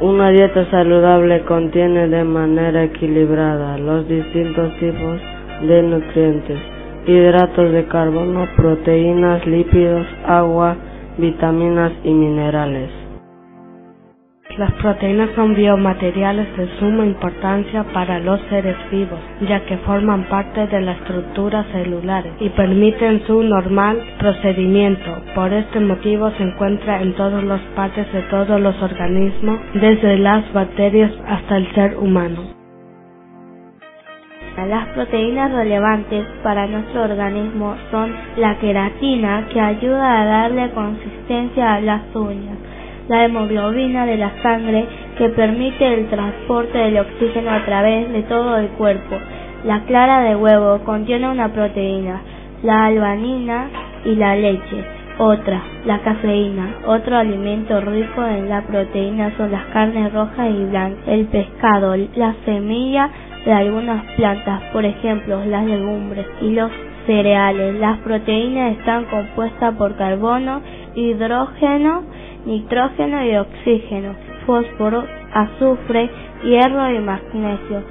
Una dieta saludable contiene de manera equilibrada los distintos tipos de nutrientes, hidratos de carbono, proteínas, lípidos, agua, vitaminas y minerales. Las proteínas son biomateriales de suma importancia para los seres vivos, ya que forman parte de la estructura celular y permiten su normal procedimiento. Por este motivo se encuentra en todas las partes de todos los organismos, desde las bacterias hasta el ser humano. Las proteínas relevantes para nuestro organismo son la queratina, que ayuda a darle consistencia a las uñas, la hemoglobina de la sangre que permite el transporte del oxígeno a través de todo el cuerpo. La clara de huevo contiene una proteína, la albanina y la leche. Otra, la cafeína. Otro alimento rico en la proteína son las carnes rojas y blancas, el pescado, la semilla de algunas plantas, por ejemplo, las legumbres y los cereales. Las proteínas están compuestas por carbono, hidrógeno, nitrógeno y oxígeno, fósforo, azufre, hierro y magnesio.